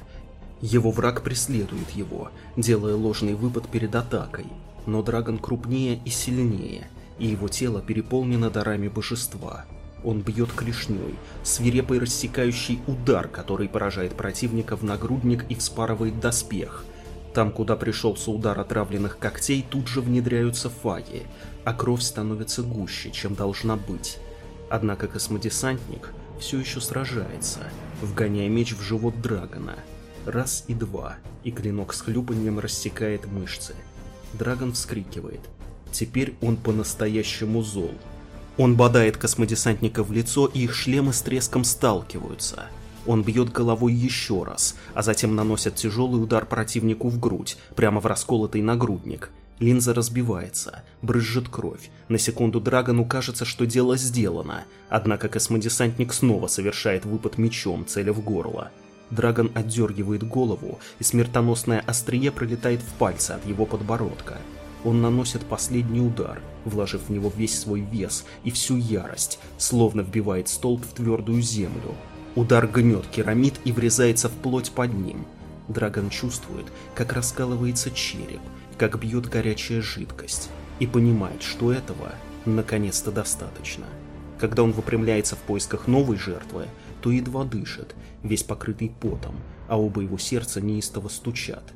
Его враг преследует его, делая ложный выпад перед атакой, но Драгон крупнее и сильнее, и его тело переполнено дарами божества. Он бьет клешней, свирепый рассекающий удар, который поражает противника в нагрудник и вспарывает доспех – там, куда пришелся удар отравленных когтей, тут же внедряются фаги, а кровь становится гуще, чем должна быть. Однако космодесантник все еще сражается, вгоняя меч в живот Драгона. Раз и два, и клинок с хлюпаньем рассекает мышцы. Драгон вскрикивает. Теперь он по-настоящему зол. Он бодает космодесантника в лицо, и их шлемы с треском сталкиваются – он бьет головой еще раз, а затем наносит тяжелый удар противнику в грудь, прямо в расколотый нагрудник. Линза разбивается, брызжет кровь. На секунду Драгону кажется, что дело сделано, однако космодесантник снова совершает выпад мечом, целя в горло. Драгон отдергивает голову, и смертоносное острие пролетает в пальцы от его подбородка. Он наносит последний удар, вложив в него весь свой вес и всю ярость, словно вбивает столб в твердую землю. Удар гнет керамид и врезается в плоть под ним. Драгон чувствует, как раскалывается череп, как бьет горячая жидкость, и понимает, что этого наконец-то достаточно. Когда он выпрямляется в поисках новой жертвы, то едва дышит, весь покрытый потом, а оба его сердца неистово стучат.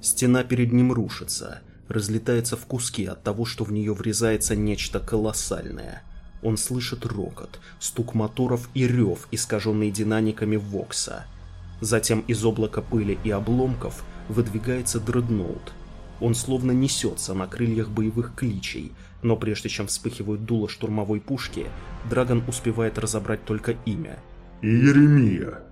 Стена перед ним рушится, разлетается в куски от того, что в нее врезается нечто колоссальное – он слышит рокот, стук моторов и рев, искаженный динамиками Вокса. Затем из облака пыли и обломков выдвигается дредноут. Он словно несется на крыльях боевых кличей, но прежде чем вспыхивают дуло штурмовой пушки, Драгон успевает разобрать только имя. Еремия.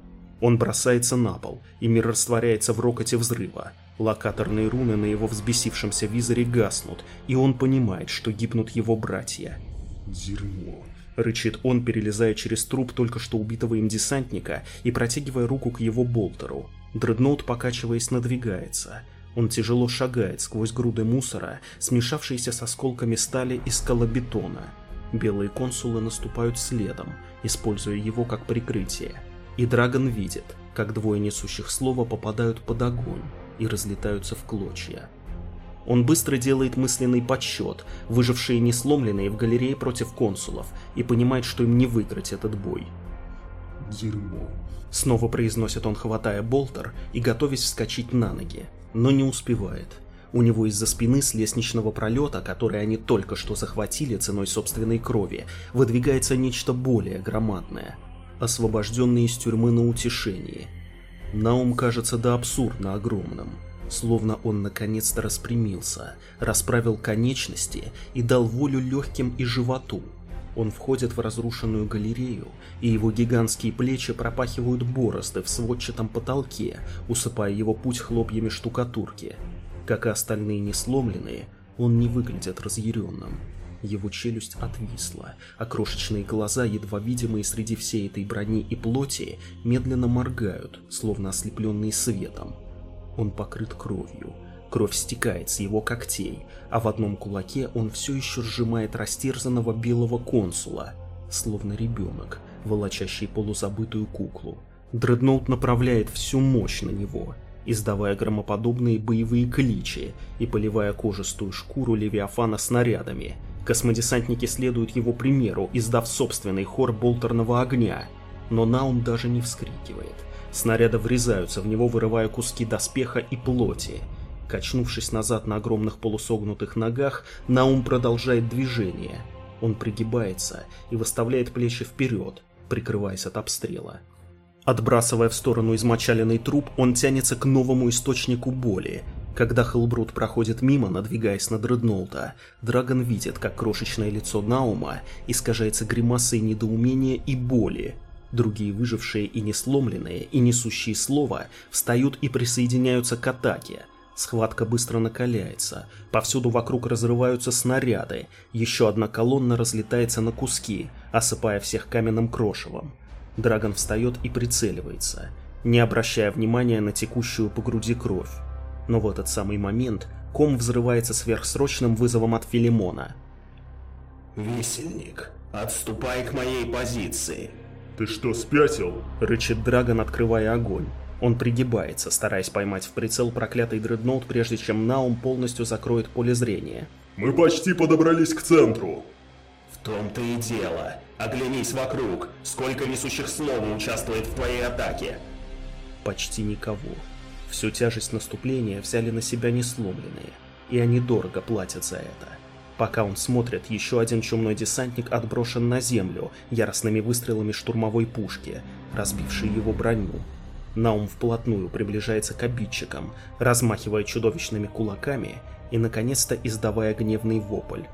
Он бросается на пол, и мир растворяется в рокоте взрыва. Локаторные руны на его взбесившемся визоре гаснут, и он понимает, что гибнут его братья. Дерьмо. Рычит он, перелезая через труп только что убитого им десантника и протягивая руку к его болтеру. Дредноут, покачиваясь, надвигается. Он тяжело шагает сквозь груды мусора, смешавшиеся с осколками стали и скалобетона. Белые консулы наступают следом, используя его как прикрытие. И Драгон видит, как двое несущих слова попадают под огонь и разлетаются в клочья. Он быстро делает мысленный подсчет, выжившие не сломленные в галерее против консулов, и понимает, что им не выиграть этот бой. Дерьмо. Снова произносит он, хватая болтер и готовясь вскочить на ноги, но не успевает. У него из-за спины с лестничного пролета, который они только что захватили ценой собственной крови, выдвигается нечто более громадное. Освобожденный из тюрьмы на утешении. Наум кажется до абсурдно огромным. Словно он наконец-то распрямился, расправил конечности и дал волю легким и животу. Он входит в разрушенную галерею, и его гигантские плечи пропахивают борозды в сводчатом потолке, усыпая его путь хлопьями штукатурки. Как и остальные несломленные, он не выглядит разъяренным. Его челюсть отвисла, а крошечные глаза, едва видимые среди всей этой брони и плоти, медленно моргают, словно ослепленные светом. Он покрыт кровью. Кровь стекает с его когтей, а в одном кулаке он все еще сжимает растерзанного белого консула, словно ребенок, волочащий полузабытую куклу. Дредноут направляет всю мощь на него, издавая громоподобные боевые кличи и поливая кожистую шкуру Левиафана снарядами. Космодесантники следуют его примеру, издав собственный хор болтерного огня, но Наум даже не вскрикивает. Снаряды врезаются в него, вырывая куски доспеха и плоти. Качнувшись назад на огромных полусогнутых ногах, Наум продолжает движение. Он пригибается и выставляет плечи вперед, прикрываясь от обстрела. Отбрасывая в сторону измочаленный труп, он тянется к новому источнику боли. Когда Хелбрут проходит мимо, надвигаясь на дредноута, Драгон видит, как крошечное лицо Наума искажается гримасой недоумения и боли, Другие выжившие и несломленные, и несущие слово встают и присоединяются к атаке. Схватка быстро накаляется, повсюду вокруг разрываются снаряды, еще одна колонна разлетается на куски, осыпая всех каменным крошевом. Драгон встает и прицеливается, не обращая внимания на текущую по груди кровь. Но в этот самый момент ком взрывается сверхсрочным вызовом от Филимона. «Висельник, отступай к моей позиции!» «Ты что, спятил?» — рычит Драгон, открывая огонь. Он пригибается, стараясь поймать в прицел проклятый дредноут, прежде чем Наум полностью закроет поле зрения. «Мы почти подобрались к центру!» «В том-то и дело. Оглянись вокруг. Сколько несущих слова участвует в твоей атаке?» Почти никого. Всю тяжесть наступления взяли на себя несломленные, и они дорого платят за это. Пока он смотрит, еще один чумной десантник отброшен на землю яростными выстрелами штурмовой пушки, разбившей его броню. Наум вплотную приближается к обидчикам, размахивая чудовищными кулаками и, наконец-то, издавая гневный вопль.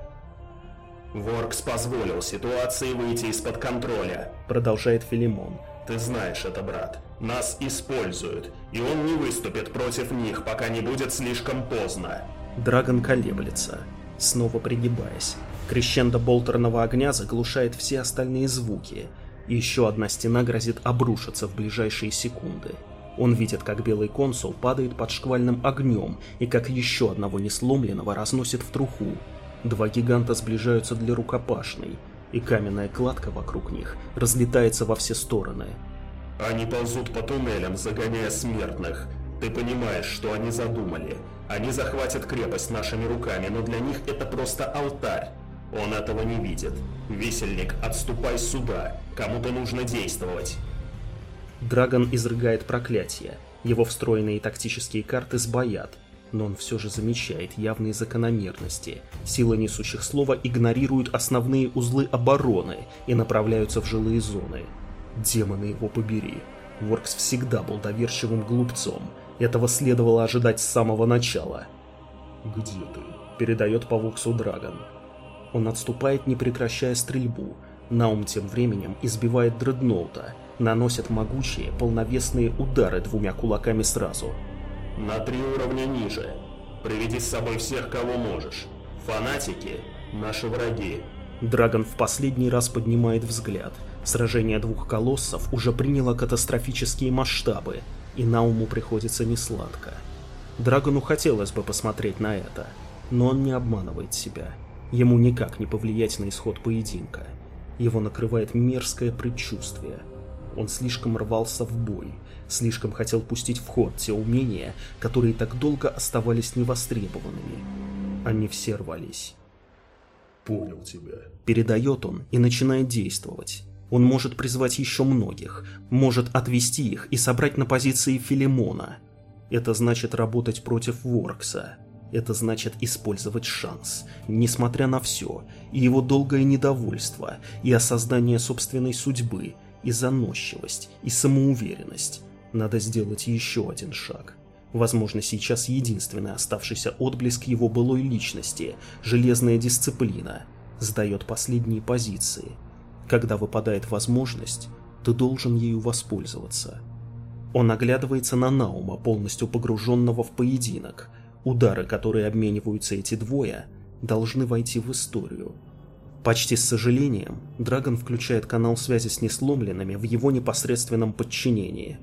«Воркс позволил ситуации выйти из-под контроля», — продолжает Филимон. «Ты знаешь это, брат. Нас используют, и он не выступит против них, пока не будет слишком поздно». Драгон колеблется снова пригибаясь. Крещендо болтерного огня заглушает все остальные звуки, и еще одна стена грозит обрушиться в ближайшие секунды. Он видит, как белый консул падает под шквальным огнем, и как еще одного несломленного разносит в труху. Два гиганта сближаются для рукопашной, и каменная кладка вокруг них разлетается во все стороны. «Они ползут по туннелям, загоняя смертных. Ты понимаешь, что они задумали. Они захватят крепость нашими руками, но для них это просто алтарь. Он этого не видит. Висельник, отступай сюда. Кому-то нужно действовать. Драгон изрыгает проклятие. Его встроенные тактические карты сбоят, но он все же замечает явные закономерности. Силы несущих слова игнорируют основные узлы обороны и направляются в жилые зоны. Демоны его побери. Воркс всегда был доверчивым глупцом, этого следовало ожидать с самого начала. «Где ты?» – передает по Воксу Драгон. Он отступает, не прекращая стрельбу. Наум тем временем избивает дредноута, наносит могучие, полновесные удары двумя кулаками сразу. «На три уровня ниже. Приведи с собой всех, кого можешь. Фанатики – наши враги». Драгон в последний раз поднимает взгляд. Сражение двух колоссов уже приняло катастрофические масштабы – и Науму приходится несладко. Драгону хотелось бы посмотреть на это, но он не обманывает себя. Ему никак не повлиять на исход поединка. Его накрывает мерзкое предчувствие. Он слишком рвался в бой, слишком хотел пустить в ход те умения, которые так долго оставались невостребованными. Они все рвались. «Понял тебя», — передает он и начинает действовать. Он может призвать еще многих, может отвести их и собрать на позиции Филимона. Это значит работать против Воркса. Это значит использовать шанс, несмотря на все, и его долгое недовольство, и осознание собственной судьбы, и заносчивость, и самоуверенность. Надо сделать еще один шаг. Возможно, сейчас единственный оставшийся отблеск его былой личности, железная дисциплина, сдает последние позиции. Когда выпадает возможность, ты должен ею воспользоваться. Он оглядывается на Наума, полностью погруженного в поединок. Удары, которые обмениваются эти двое, должны войти в историю. Почти с сожалением, Драгон включает канал связи с несломленными в его непосредственном подчинении.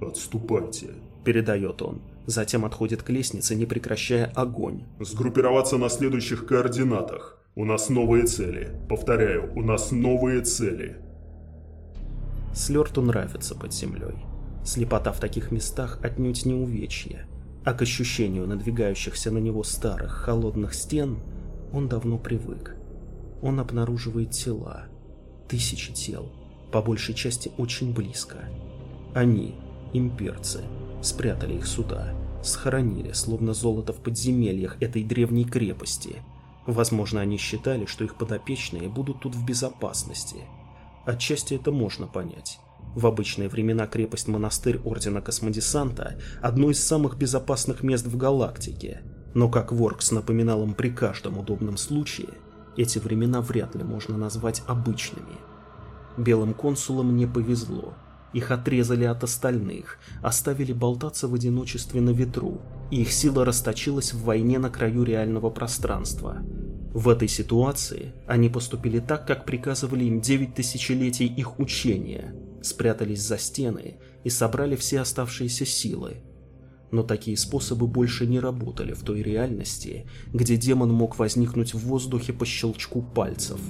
«Отступайте», — передает он. Затем отходит к лестнице, не прекращая огонь. «Сгруппироваться на следующих координатах. У нас новые цели. Повторяю, у нас новые цели». Слёрту нравится под землей. Слепота в таких местах отнюдь не увечье, а к ощущению надвигающихся на него старых, холодных стен он давно привык. Он обнаруживает тела, тысячи тел, по большей части очень близко. Они, имперцы, спрятали их сюда, схоронили, словно золото в подземельях этой древней крепости. Возможно, они считали, что их подопечные будут тут в безопасности. Отчасти это можно понять. В обычные времена крепость-монастырь Ордена Космодесанта – одно из самых безопасных мест в галактике. Но, как Воркс напоминал им при каждом удобном случае, эти времена вряд ли можно назвать обычными. Белым консулам не повезло. Их отрезали от остальных, оставили болтаться в одиночестве на ветру, их сила расточилась в войне на краю реального пространства. В этой ситуации они поступили так, как приказывали им девять тысячелетий их учения – спрятались за стены и собрали все оставшиеся силы. Но такие способы больше не работали в той реальности, где демон мог возникнуть в воздухе по щелчку пальцев.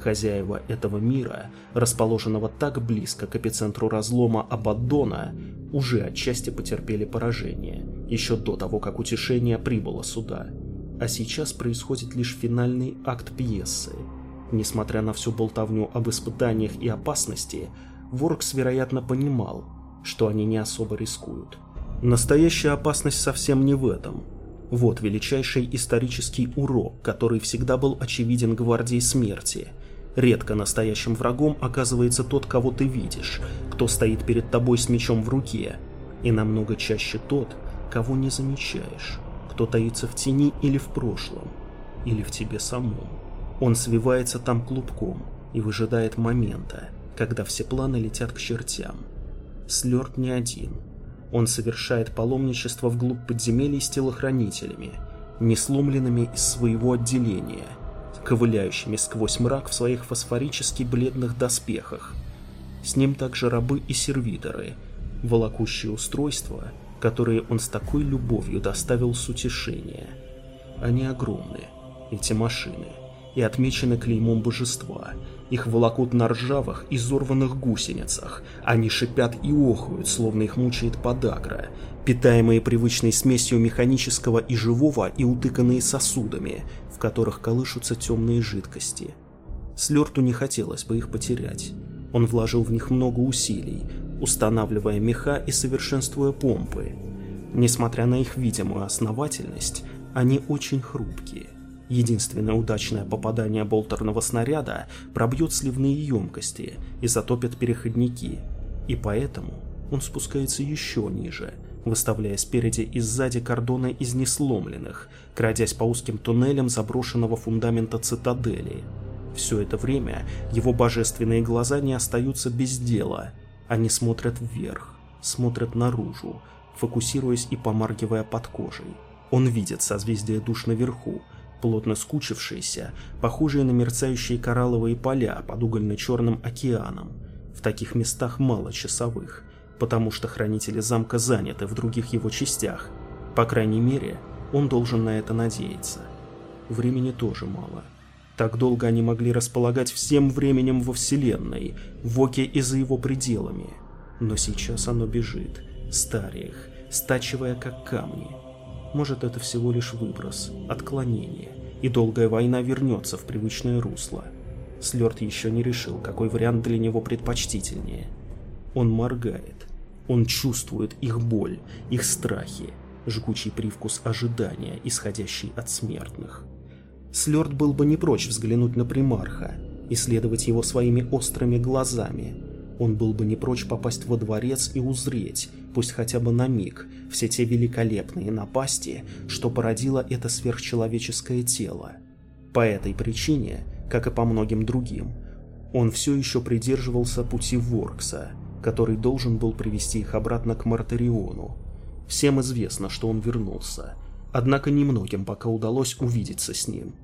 Хозяева этого мира, расположенного так близко к эпицентру разлома Абаддона, уже отчасти потерпели поражение, еще до того, как утешение прибыло сюда. А сейчас происходит лишь финальный акт пьесы. Несмотря на всю болтовню об испытаниях и опасности, Воркс, вероятно, понимал, что они не особо рискуют. Настоящая опасность совсем не в этом. Вот величайший исторический урок, который всегда был очевиден гвардии смерти. Редко настоящим врагом оказывается тот, кого ты видишь, кто стоит перед тобой с мечом в руке, и намного чаще тот, кого не замечаешь, кто таится в тени или в прошлом, или в тебе самом. Он свивается там клубком и выжидает момента, когда все планы летят к чертям. Слёрт не один. Он совершает паломничество вглубь подземелий с телохранителями, не сломленными из своего отделения, ковыляющими сквозь мрак в своих фосфорически бледных доспехах. С ним также рабы и сервиторы, волокущие устройства, которые он с такой любовью доставил с утешения. Они огромны, эти машины, и отмечены клеймом божества – их волокут на ржавых, изорванных гусеницах. Они шипят и охают, словно их мучает подагра, питаемые привычной смесью механического и живого и утыканные сосудами, в которых колышутся темные жидкости. Слерту не хотелось бы их потерять. Он вложил в них много усилий, устанавливая меха и совершенствуя помпы. Несмотря на их видимую основательность, они очень хрупкие. Единственное удачное попадание болтерного снаряда пробьет сливные емкости и затопит переходники, и поэтому он спускается еще ниже, выставляя спереди и сзади кордоны из несломленных, крадясь по узким туннелям заброшенного фундамента цитадели. Все это время его божественные глаза не остаются без дела, они смотрят вверх, смотрят наружу, фокусируясь и помаргивая под кожей. Он видит созвездие душ наверху, плотно скучившиеся, похожие на мерцающие коралловые поля под угольно-черным океаном. В таких местах мало часовых, потому что хранители замка заняты в других его частях. По крайней мере, он должен на это надеяться. Времени тоже мало. Так долго они могли располагать всем временем во Вселенной, в Оке и за его пределами. Но сейчас оно бежит, старя их, стачивая как камни, может, это всего лишь выброс, отклонение, и долгая война вернется в привычное русло. Слёрд еще не решил, какой вариант для него предпочтительнее. Он моргает. Он чувствует их боль, их страхи, жгучий привкус ожидания, исходящий от смертных. Слёрд был бы не прочь взглянуть на примарха, исследовать его своими острыми глазами, Он был бы не прочь попасть во дворец и узреть, пусть хотя бы на миг, все те великолепные напасти, что породило это сверхчеловеческое тело. По этой причине, как и по многим другим, он все еще придерживался пути Воркса, который должен был привести их обратно к Мартариону. Всем известно, что он вернулся, однако немногим пока удалось увидеться с ним.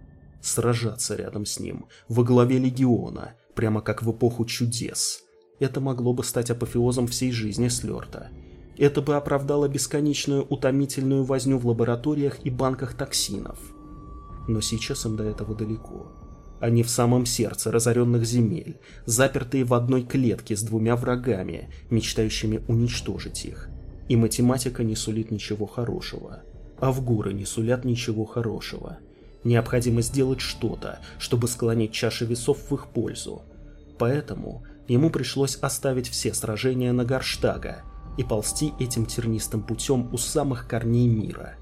Сражаться рядом с ним, во главе легиона, прямо как в эпоху чудес. Это могло бы стать апофеозом всей жизни Слёрта. Это бы оправдало бесконечную утомительную возню в лабораториях и банках токсинов. Но сейчас им до этого далеко. Они в самом сердце разоренных земель, запертые в одной клетке с двумя врагами, мечтающими уничтожить их. И математика не сулит ничего хорошего. а в горы не сулят ничего хорошего. Необходимо сделать что-то, чтобы склонить чаши весов в их пользу. Поэтому ему пришлось оставить все сражения на Горштага и ползти этим тернистым путем у самых корней мира.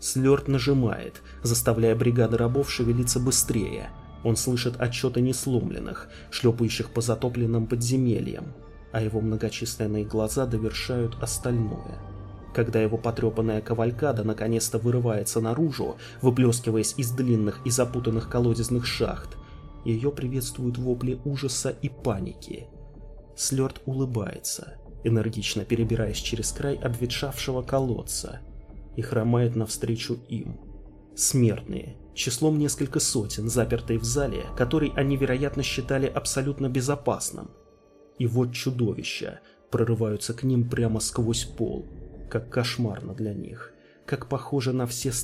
Слёрт нажимает, заставляя бригады рабов шевелиться быстрее. Он слышит отчеты несломленных, шлепающих по затопленным подземельям, а его многочисленные глаза довершают остальное. Когда его потрепанная кавалькада наконец-то вырывается наружу, выплескиваясь из длинных и запутанных колодезных шахт, ее приветствуют вопли ужаса и паники. Слёрт улыбается, энергично перебираясь через край обветшавшего колодца, и хромает навстречу им. Смертные, числом несколько сотен, запертые в зале, который они, вероятно, считали абсолютно безопасным. И вот чудовища прорываются к ним прямо сквозь пол, как кошмарно для них, как похоже на все страны,